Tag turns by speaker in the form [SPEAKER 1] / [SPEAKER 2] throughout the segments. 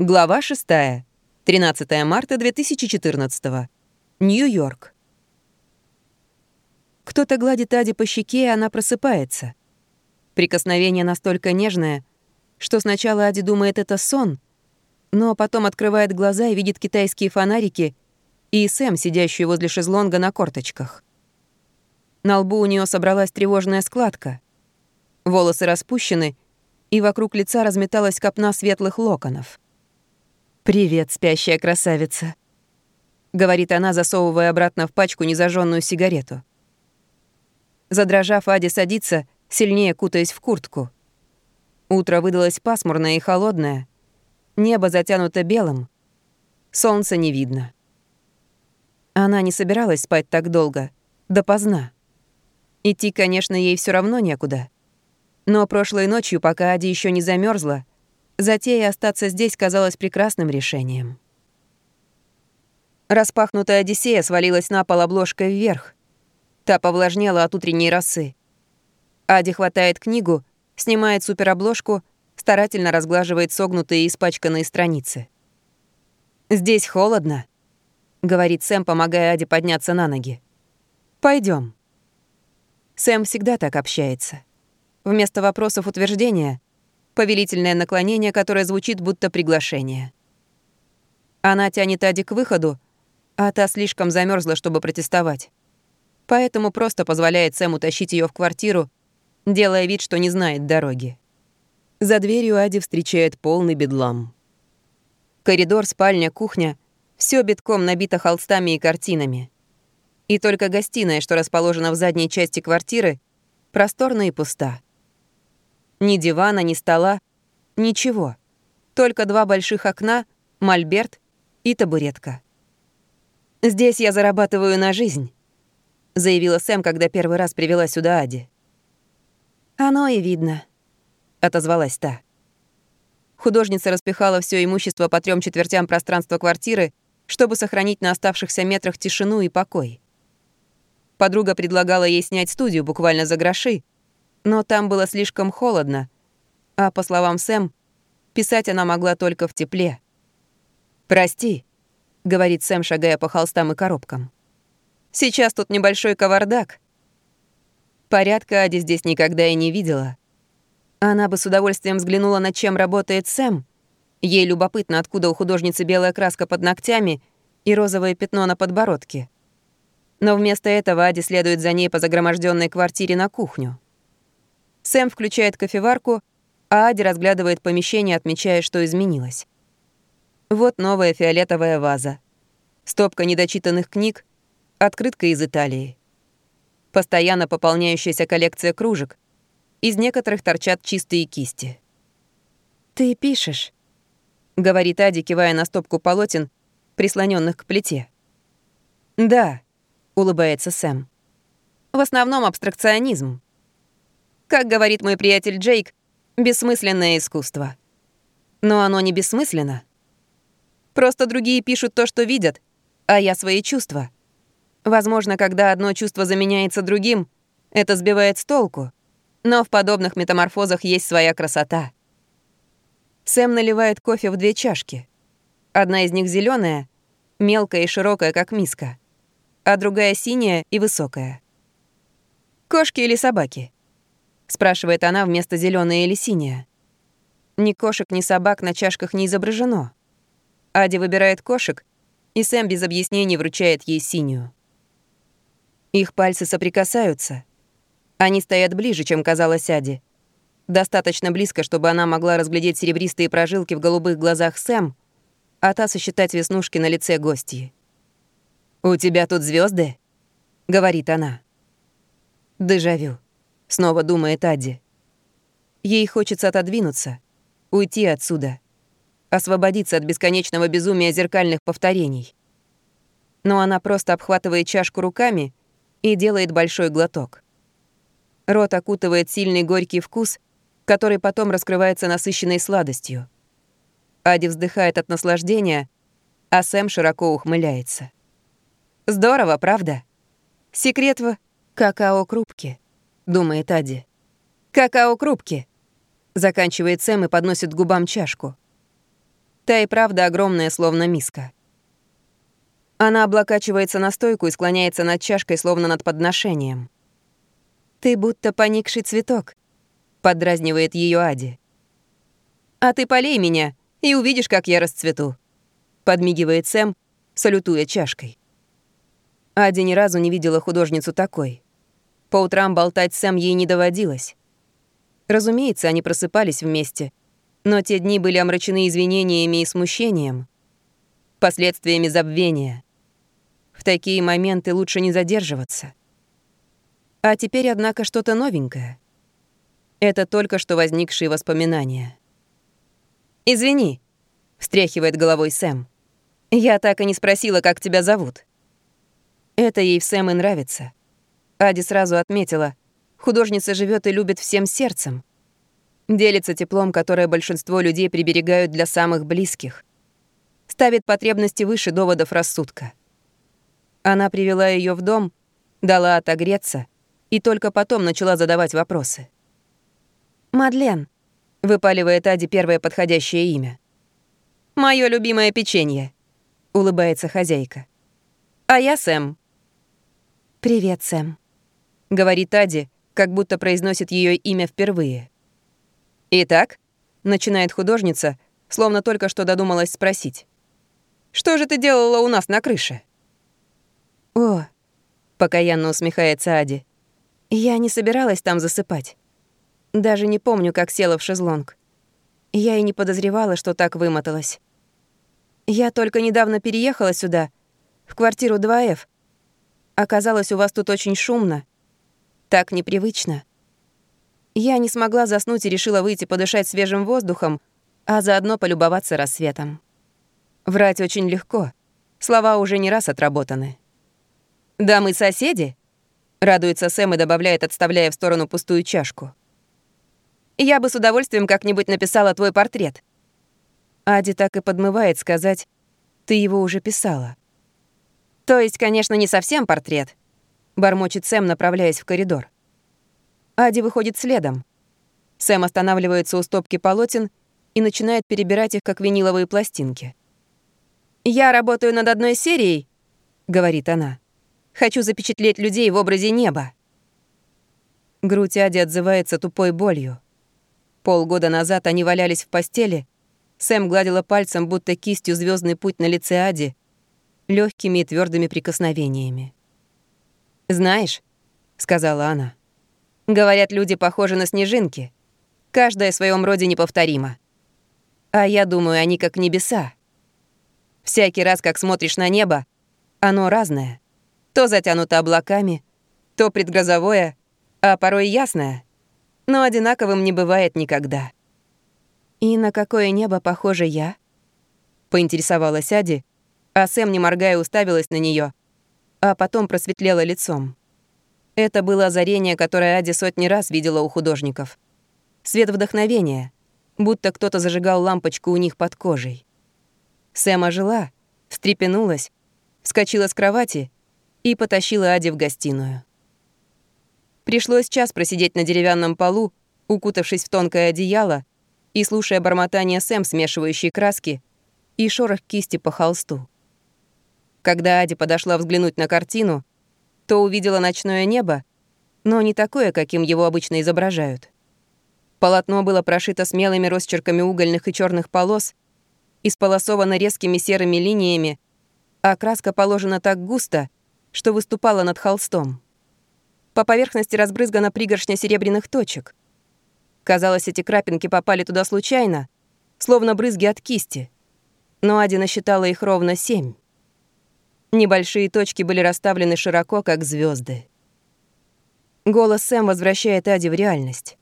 [SPEAKER 1] Глава 6. 13 марта 2014. Нью-Йорк. Кто-то гладит Ади по щеке, и она просыпается. Прикосновение настолько нежное, что сначала Ади думает это сон, но потом открывает глаза и видит китайские фонарики и Сэм, сидящую возле шезлонга на корточках. На лбу у нее собралась тревожная складка. Волосы распущены, и вокруг лица разметалась копна светлых локонов. «Привет, спящая красавица», — говорит она, засовывая обратно в пачку незажженную сигарету. Задрожав, Ади садится, сильнее кутаясь в куртку. Утро выдалось пасмурное и холодное. Небо затянуто белым. Солнца не видно. Она не собиралась спать так долго, допоздна. Идти, конечно, ей все равно некуда. Но прошлой ночью, пока Ади еще не замерзла, Затея остаться здесь казалась прекрасным решением. Распахнутая Одиссея свалилась на пол обложкой вверх. Та повлажнела от утренней росы. Ади хватает книгу, снимает суперобложку, старательно разглаживает согнутые и испачканные страницы. «Здесь холодно», — говорит Сэм, помогая Аде подняться на ноги. Пойдем. Сэм всегда так общается. Вместо вопросов утверждения повелительное наклонение, которое звучит будто приглашение. Она тянет Ади к выходу, а та слишком замерзла, чтобы протестовать. Поэтому просто позволяет Сэму тащить ее в квартиру, делая вид, что не знает дороги. За дверью Ади встречает полный бедлам. Коридор, спальня, кухня — все битком набито холстами и картинами. И только гостиная, что расположена в задней части квартиры, просторна и пуста. Ни дивана, ни стола, ничего. Только два больших окна, мольберт и табуретка. «Здесь я зарабатываю на жизнь», — заявила Сэм, когда первый раз привела сюда Ади. «Оно и видно», — отозвалась та. Художница распихала все имущество по трем четвертям пространства квартиры, чтобы сохранить на оставшихся метрах тишину и покой. Подруга предлагала ей снять студию буквально за гроши, но там было слишком холодно, а, по словам Сэм, писать она могла только в тепле. «Прости», — говорит Сэм, шагая по холстам и коробкам. «Сейчас тут небольшой кавардак». Порядка Ади здесь никогда и не видела. Она бы с удовольствием взглянула, над чем работает Сэм. Ей любопытно, откуда у художницы белая краска под ногтями и розовое пятно на подбородке. Но вместо этого Ади следует за ней по загроможденной квартире на кухню. Сэм включает кофеварку, а Ади разглядывает помещение, отмечая, что изменилось. Вот новая фиолетовая ваза. Стопка недочитанных книг, открытка из Италии. Постоянно пополняющаяся коллекция кружек. Из некоторых торчат чистые кисти. «Ты пишешь», — говорит Ади, кивая на стопку полотен, прислоненных к плите. «Да», — улыбается Сэм. «В основном абстракционизм. Как говорит мой приятель Джейк, бессмысленное искусство. Но оно не бессмысленно. Просто другие пишут то, что видят, а я свои чувства. Возможно, когда одно чувство заменяется другим, это сбивает с толку. Но в подобных метаморфозах есть своя красота. Сэм наливает кофе в две чашки. Одна из них зеленая, мелкая и широкая, как миска, а другая синяя и высокая. Кошки или собаки? Спрашивает она вместо зеленой или синяя. Ни кошек, ни собак на чашках не изображено. Ади выбирает кошек, и Сэм без объяснений вручает ей синюю. Их пальцы соприкасаются. Они стоят ближе, чем казалось Ади. Достаточно близко, чтобы она могла разглядеть серебристые прожилки в голубых глазах Сэм, а та сосчитать веснушки на лице гостьи. «У тебя тут звезды? говорит она. Дежавю. Снова думает Адди. Ей хочется отодвинуться, уйти отсюда, освободиться от бесконечного безумия зеркальных повторений. Но она просто обхватывает чашку руками и делает большой глоток. Рот окутывает сильный горький вкус, который потом раскрывается насыщенной сладостью. Ади вздыхает от наслаждения, а Сэм широко ухмыляется. Здорово, правда? Секрет в какао-крупке думает Ади. «Какао-крупки!» Заканчивает Сэм и подносит губам чашку. Та и правда огромная, словно миска. Она облокачивается на стойку и склоняется над чашкой, словно над подношением. «Ты будто поникший цветок», — поддразнивает ее Ади. «А ты полей меня, и увидишь, как я расцвету», — подмигивает Сэм, салютуя чашкой. Ади ни разу не видела художницу такой. По утрам болтать Сэм ей не доводилось. Разумеется, они просыпались вместе, но те дни были омрачены извинениями и смущением, последствиями забвения. В такие моменты лучше не задерживаться. А теперь, однако, что-то новенькое. Это только что возникшие воспоминания. «Извини», — встряхивает головой Сэм. «Я так и не спросила, как тебя зовут». Это ей в Сэм и нравится. Ади сразу отметила, художница живет и любит всем сердцем. Делится теплом, которое большинство людей приберегают для самых близких. Ставит потребности выше доводов рассудка. Она привела ее в дом, дала отогреться и только потом начала задавать вопросы. «Мадлен», — выпаливает Ади первое подходящее имя. «Моё любимое печенье», — улыбается хозяйка. «А я Сэм». «Привет, Сэм», — говорит Ади, как будто произносит ее имя впервые. «Итак», — начинает художница, словно только что додумалась спросить. «Что же ты делала у нас на крыше?» «О», — покаянно усмехается Ади, «я не собиралась там засыпать. Даже не помню, как села в шезлонг. Я и не подозревала, что так вымоталась. Я только недавно переехала сюда, в квартиру 2F. Оказалось, у вас тут очень шумно. Так непривычно. Я не смогла заснуть и решила выйти подышать свежим воздухом, а заодно полюбоваться рассветом. Врать очень легко. Слова уже не раз отработаны. «Да мы соседи?» — радуется Сэм и добавляет, отставляя в сторону пустую чашку. «Я бы с удовольствием как-нибудь написала твой портрет». Ади так и подмывает сказать, «Ты его уже писала». «То есть, конечно, не совсем портрет», — бормочет Сэм, направляясь в коридор. Ади выходит следом. Сэм останавливается у стопки полотен и начинает перебирать их, как виниловые пластинки. «Я работаю над одной серией», — говорит она. «Хочу запечатлеть людей в образе неба». Грудь Ади отзывается тупой болью. Полгода назад они валялись в постели. Сэм гладила пальцем, будто кистью звездный путь на лице Ади, легкими и твердыми прикосновениями. «Знаешь», — сказала она, Говорят, люди похожи на снежинки. Каждая в своем роде неповторима. А я думаю, они как небеса. Всякий раз, как смотришь на небо, оно разное. То затянуто облаками, то предгрозовое, а порой ясное. Но одинаковым не бывает никогда. «И на какое небо похоже я?» — поинтересовалась Ади, а Сэм, не моргая, уставилась на нее, а потом просветлела лицом. Это было озарение, которое Ади сотни раз видела у художников. Свет вдохновения, будто кто-то зажигал лампочку у них под кожей. Сэм ожила, встрепенулась, вскочила с кровати и потащила Ади в гостиную. Пришлось час просидеть на деревянном полу, укутавшись в тонкое одеяло и слушая бормотание Сэм, смешивающей краски, и шорох кисти по холсту. Когда Ади подошла взглянуть на картину, то увидела ночное небо, но не такое, каким его обычно изображают. Полотно было прошито смелыми росчерками угольных и черных полос, исполосовано резкими серыми линиями, а краска положена так густо, что выступала над холстом. По поверхности разбрызгана пригоршня серебряных точек. Казалось, эти крапинки попали туда случайно, словно брызги от кисти. Но Ади насчитала их ровно семь. Небольшие точки были расставлены широко, как звезды. Голос Сэм возвращает Ади в реальность.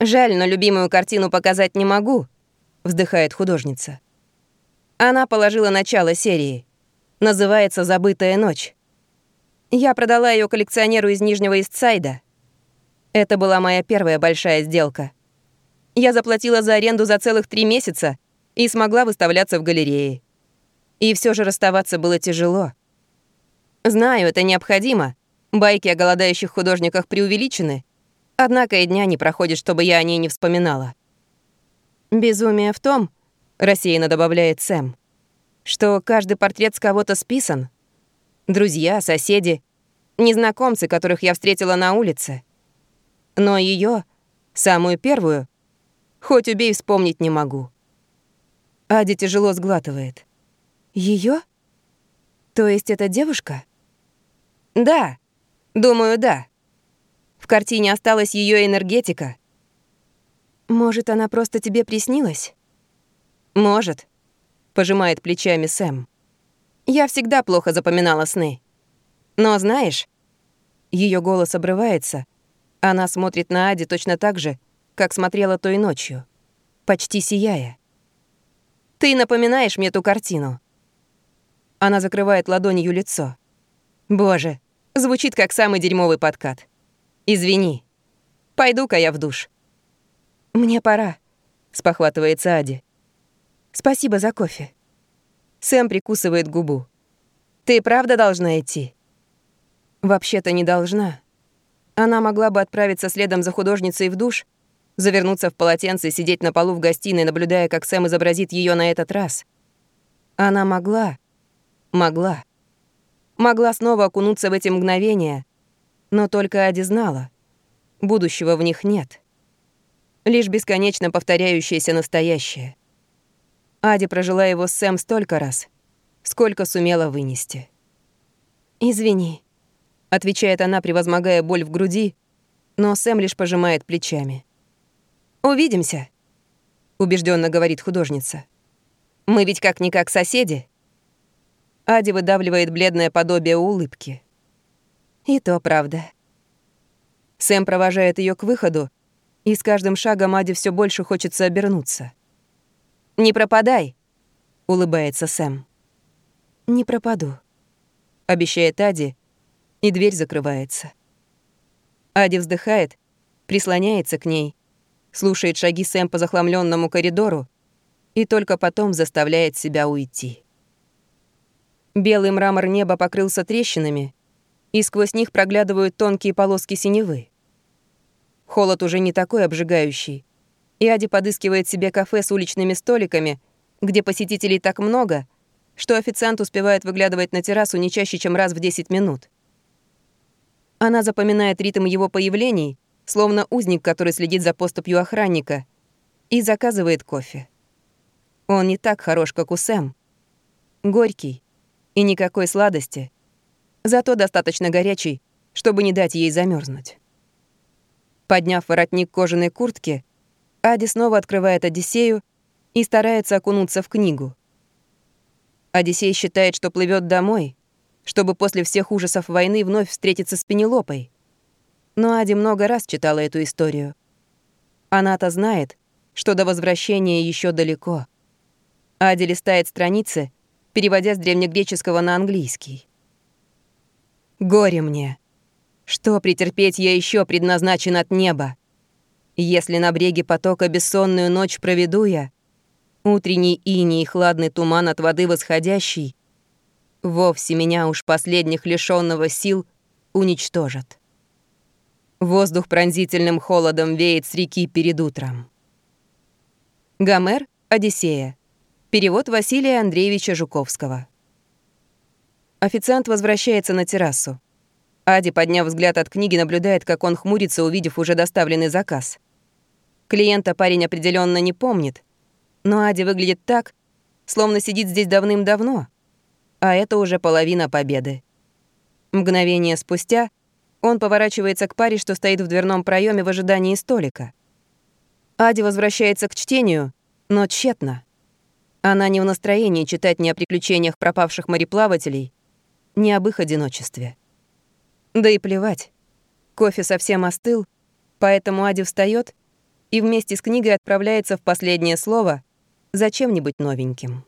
[SPEAKER 1] «Жаль, но любимую картину показать не могу», — вздыхает художница. Она положила начало серии. Называется «Забытая ночь». Я продала ее коллекционеру из Нижнего Истсайда. Это была моя первая большая сделка. Я заплатила за аренду за целых три месяца и смогла выставляться в галерее. И все же расставаться было тяжело. Знаю, это необходимо. Байки о голодающих художниках преувеличены. Однако и дня не проходит, чтобы я о ней не вспоминала. Безумие в том, рассеянно добавляет Сэм. Что каждый портрет с кого-то списан. Друзья, соседи, незнакомцы, которых я встретила на улице. Но ее, самую первую, хоть убей, вспомнить не могу. Ади тяжело сглатывает. Ее? То есть это девушка? Да, думаю, да. В картине осталась ее энергетика. Может, она просто тебе приснилась? Может, пожимает плечами Сэм. Я всегда плохо запоминала сны. Но знаешь, ее голос обрывается. Она смотрит на Ади точно так же, как смотрела той ночью, почти сияя. Ты напоминаешь мне ту картину. Она закрывает ладонью лицо. Боже, звучит как самый дерьмовый подкат. Извини. Пойду-ка я в душ. Мне пора, спохватывается Ади. Спасибо за кофе. Сэм прикусывает губу. Ты правда должна идти? Вообще-то не должна. Она могла бы отправиться следом за художницей в душ, завернуться в полотенце и сидеть на полу в гостиной, наблюдая, как Сэм изобразит ее на этот раз. Она могла. Могла. Могла снова окунуться в эти мгновения, но только Ади знала. Будущего в них нет. Лишь бесконечно повторяющееся настоящее. Ади прожила его с Сэм столько раз, сколько сумела вынести. «Извини», — отвечает она, превозмогая боль в груди, но Сэм лишь пожимает плечами. «Увидимся», — убежденно говорит художница. «Мы ведь как-никак соседи». Ади выдавливает бледное подобие улыбки. И то правда. Сэм провожает ее к выходу, и с каждым шагом Ади все больше хочется обернуться. «Не пропадай», — улыбается Сэм. «Не пропаду», — обещает Ади, и дверь закрывается. Ади вздыхает, прислоняется к ней, слушает шаги Сэм по захламленному коридору и только потом заставляет себя уйти. Белый мрамор неба покрылся трещинами, и сквозь них проглядывают тонкие полоски синевы. Холод уже не такой обжигающий, и Ади подыскивает себе кафе с уличными столиками, где посетителей так много, что официант успевает выглядывать на террасу не чаще, чем раз в 10 минут. Она запоминает ритм его появлений, словно узник, который следит за поступью охранника, и заказывает кофе. Он не так хорош, как у Сэм. Горький, и никакой сладости. Зато достаточно горячий, чтобы не дать ей замерзнуть. Подняв воротник кожаной куртки, Ади снова открывает Одиссею и старается окунуться в книгу. Одиссей считает, что плывет домой, чтобы после всех ужасов войны вновь встретиться с Пенелопой. Но Ади много раз читала эту историю. Она-то знает, что до возвращения еще далеко. Ади листает страницы переводя с древнегреческого на английский. «Горе мне! Что претерпеть я еще предназначен от неба? Если на бреге потока бессонную ночь проведу я, утренний иней и хладный туман от воды восходящий, вовсе меня уж последних лишенного сил уничтожат. Воздух пронзительным холодом веет с реки перед утром. Гомер, Одиссея. Перевод Василия Андреевича Жуковского. Официант возвращается на террасу. Ади, подняв взгляд от книги, наблюдает, как он хмурится, увидев уже доставленный заказ. Клиента парень определенно не помнит, но Ади выглядит так, словно сидит здесь давным-давно, а это уже половина победы. Мгновение спустя он поворачивается к паре, что стоит в дверном проеме в ожидании столика. Ади возвращается к чтению, но тщетно. Она не в настроении читать ни о приключениях пропавших мореплавателей, ни об их одиночестве. Да и плевать. Кофе совсем остыл, поэтому Ади встает и вместе с книгой отправляется в последнее слово за чем-нибудь новеньким.